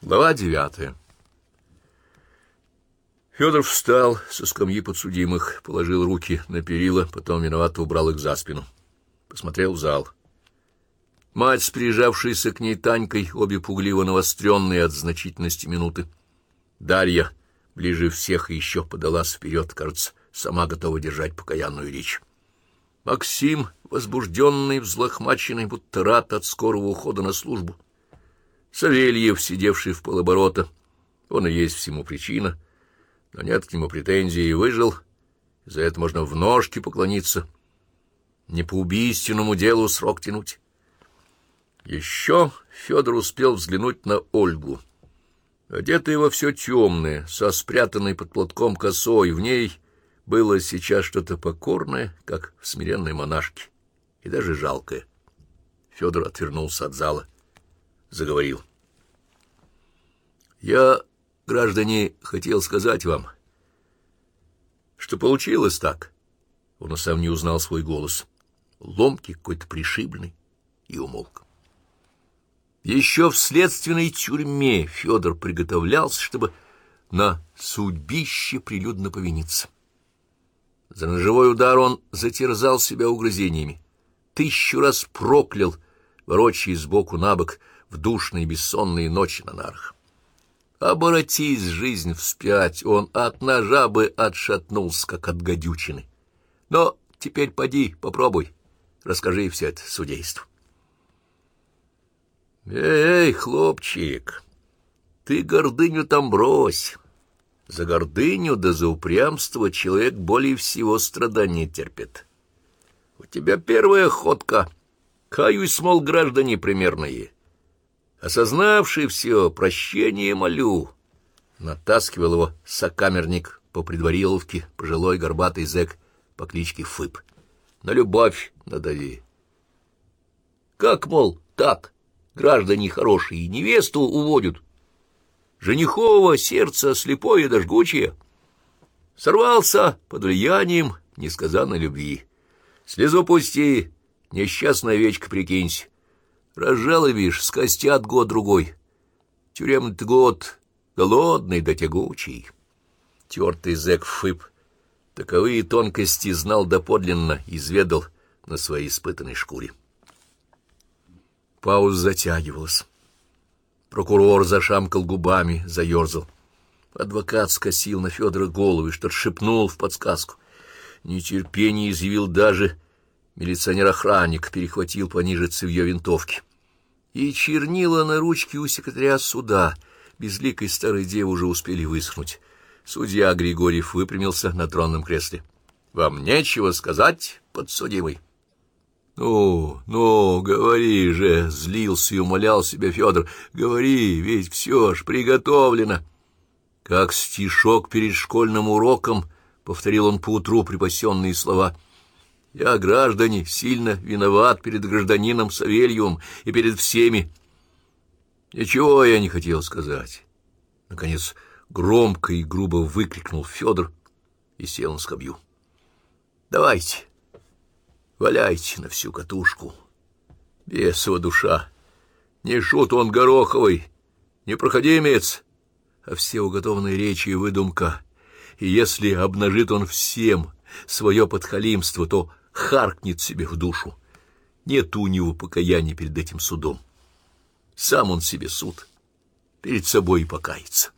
Глава девятая. Федор встал со скамьи подсудимых, положил руки на перила, потом виновато убрал их за спину. Посмотрел в зал. Мать с прижавшейся к ней Танькой, обе пугливо навостренные от значительности минуты. Дарья, ближе всех, еще подалась вперед, кажется, сама готова держать покаянную речь. Максим, возбужденный, взлохмаченный, будто рад от скорого ухода на службу, — Савельев, сидевший в полоборота, он и есть всему причина, но нет к нему претензий и выжил, за это можно в ножки поклониться, не по убийственному делу срок тянуть. Еще Федор успел взглянуть на Ольгу. Одетая во все темное, со спрятанной под платком косой, в ней было сейчас что-то покорное, как в смиренной монашке, и даже жалкое. Федор отвернулся от зала — заговорил. «Я, граждане, хотел сказать вам, что получилось так». Он и сам не узнал свой голос. Ломкий, какой-то пришибленный, и умолк. Еще в следственной тюрьме Федор приготовлялся, чтобы на судьбище прилюдно повиниться. За ножевой удар он затерзал себя угрызениями, тысячу раз проклял, ворочаясь сбоку на бок, в душные бессонные ночи на. Оборотись жизнь вспять, он от ножа бы отшатнулся, как от гадючины. Но теперь поди, попробуй, расскажи все это судейству. Эй, хлопчик, ты гордыню там брось. За гордыню да за упрямство человек более всего страдания терпит. У тебя первая ходка. Каюсь, мол, граждане примерные. Осознавший все, прощение молю. Натаскивал его сокамерник по предвариловке, пожилой горбатый зэк по кличке Фып. На любовь надави. Как, мол, так, граждане хорошие, невесту уводят. Женихово сердце слепое да жгучее. Сорвался под влиянием несказанной любви. Слезу пусти, несчастная вечка прикинься. Разжалобишь, скостят год-другой. Тюремный год голодный да тягучий. Тертый зэк Фып таковые тонкости знал доподлинно, изведал на своей испытанной шкуре. Пауза затягивалась. Прокурор зашамкал губами, заерзал. Адвокат скосил на Федора голову и что-то шепнул в подсказку. Нетерпение изъявил даже милиционер-охранник, перехватил пониже цевье винтовки и чернила на ручке у секретаря суда. Безликой старой девы уже успели высохнуть. Судья Григорьев выпрямился на тронном кресле. — Вам нечего сказать, подсудимый? — Ну, ну, говори же, — злился и умолял себя Федор. — Говори, ведь все ж приготовлено. Как стишок перед школьным уроком, — повторил он поутру припасенные слова — я, граждане, сильно виноват перед гражданином Савельевым и перед всеми. Ничего я не хотел сказать. Наконец, громко и грубо выкрикнул Федор и сел на скобью. Давайте, валяйте на всю катушку. Бесова душа. Не шут он гороховый, не проходимец, а все уготованные речи и выдумка. И если обнажит он всем свое подхалимство, то харкнет себе в душу. Нет у него покаяния перед этим судом. Сам он себе суд, перед собой и покается.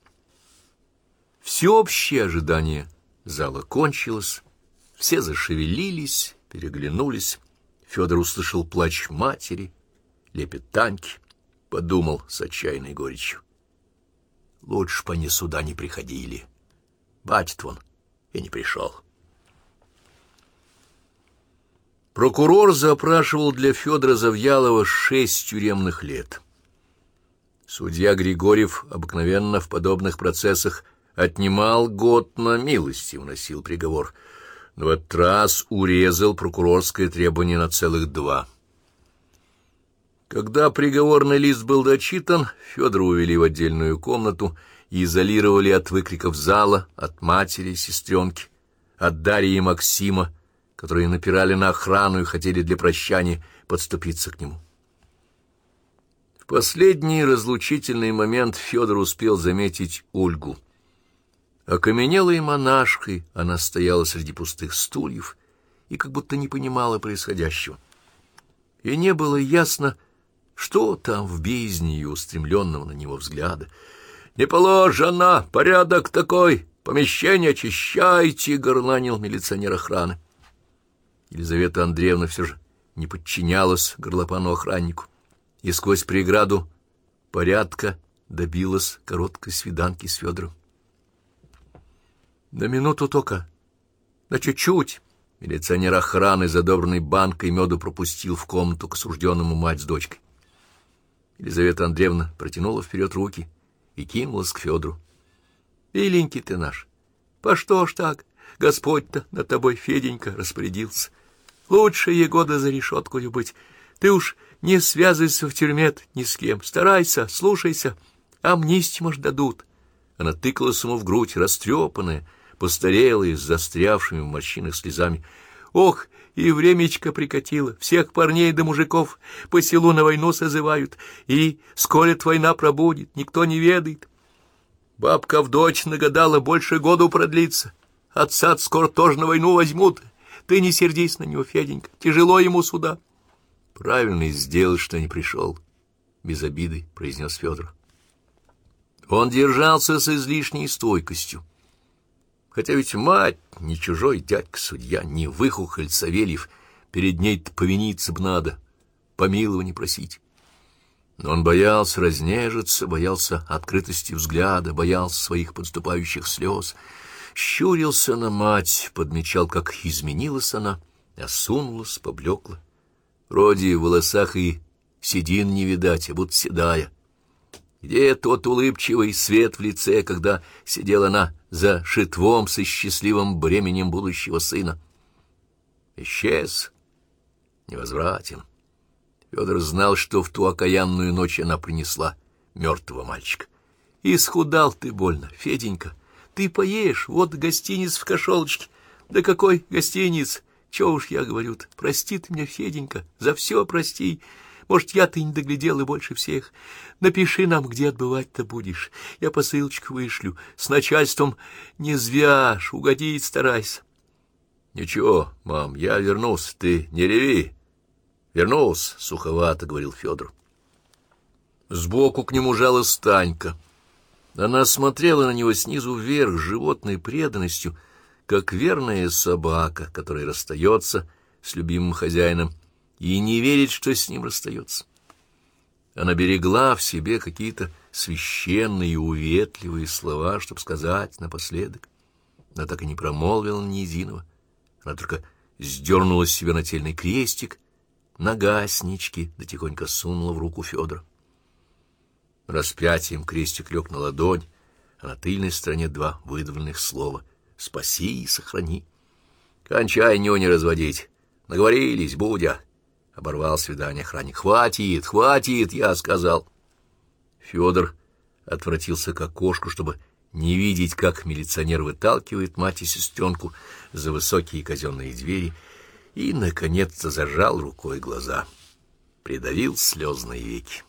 Всеобщее ожидание зала кончилось, все зашевелились, переглянулись. Федор услышал плач матери, лепет Таньки, подумал с отчаянной горечью. Лучше бы они сюда не приходили. Батит он и не пришел. Прокурор запрашивал для Федора Завьялова шесть тюремных лет. Судья Григорьев обыкновенно в подобных процессах отнимал год на милости, вносил приговор, но в этот раз урезал прокурорское требование на целых два. Когда приговорный лист был дочитан, Федора увели в отдельную комнату и изолировали от выкриков зала, от матери, сестренки, от Дарьи и Максима, которые напирали на охрану и хотели для прощания подступиться к нему. В последний разлучительный момент Федор успел заметить Ольгу. Окаменелой монашкой она стояла среди пустых стульев и как будто не понимала происходящего. И не было ясно, что там в бездне ее устремленного на него взгляда. «Не положено! Порядок такой! Помещение очищайте!» — горланил милиционер охраны. Елизавета Андреевна все же не подчинялась горлопану охраннику и сквозь преграду порядка добилась короткой свиданки с Федором. На минуту только, на чуть-чуть. Милиционер охраны, задобранный банкой меду, пропустил в комнату к осужденному мать с дочкой. Елизавета Андреевна протянула вперед руки и кинулась к Федору. — Иленький ты наш! По что ж так? Господь-то над тобой, Феденька, распорядился. Лучшие годы за решеткою быть. Ты уж не связывайся в тюрьме ни с кем. Старайся, слушайся. Амнистию, может, дадут. Она тыкалась ему в грудь, растрепанная, постарелая, с застрявшими в морщинах слезами. Ох, и времечко прикатило. Всех парней да мужиков по селу на войну созывают. И скоро война пробудет, никто не ведает. Бабка в дочь нагадала, больше году продлится. Отца скоро тоже на войну возьмут. Ты не сердись на него, Феденька, тяжело ему сюда. — Правильно сделал, что не пришел, — без обиды произнес Федор. Он держался с излишней стойкостью. Хотя ведь мать, не чужой дядька-судья, не выхухоль Савельев, перед ней-то повиниться б надо, помилования просить. Но он боялся разнежиться, боялся открытости взгляда, боялся своих подступающих слез — щурился на мать, подмечал, как изменилась она, осунулась, поблекла. Вроде в волосах и седин не видать, а будто седая. Где тот улыбчивый свет в лице, когда сидела она за шитвом со счастливым бременем будущего сына? Исчез, невозвратен. Федор знал, что в ту окаянную ночь она принесла мертвого мальчика. Исхудал ты больно, Феденька, ты поешь, вот гостиниц в кошелочке. Да какой гостиниц? Чего уж я говорю -то? Прости ты меня, Феденька, за все прости. Может, я ты не доглядел и больше всех. Напиши нам, где отбывать-то будешь. Я посылочку вышлю. С начальством не звяжь, угодить старайся. — Ничего, мам, я вернулся, ты не реви. — Вернулся, — суховато говорил Федор. Сбоку к нему жала Станька. Она смотрела на него снизу вверх животной преданностью, как верная собака, которая расстается с любимым хозяином и не верит, что с ним расстается. Она берегла в себе какие-то священные и уветливые слова, чтобы сказать напоследок, но так и не промолвила ни единого. Она только сдернула с себя нательный крестик, нагаснички, да тихонько сунула в руку Федора. Распятием крестик лег на ладонь, а на тыльной стороне два выдавленных слова «Спаси и сохрани». «Кончай не разводить. Наговорились, Будя!» — оборвал свидание охранник. «Хватит, хватит!» — я сказал. Федор отвратился к окошку, чтобы не видеть, как милиционер выталкивает мать и сестренку за высокие казенные двери, и, наконец-то, зажал рукой глаза, придавил слезные веки.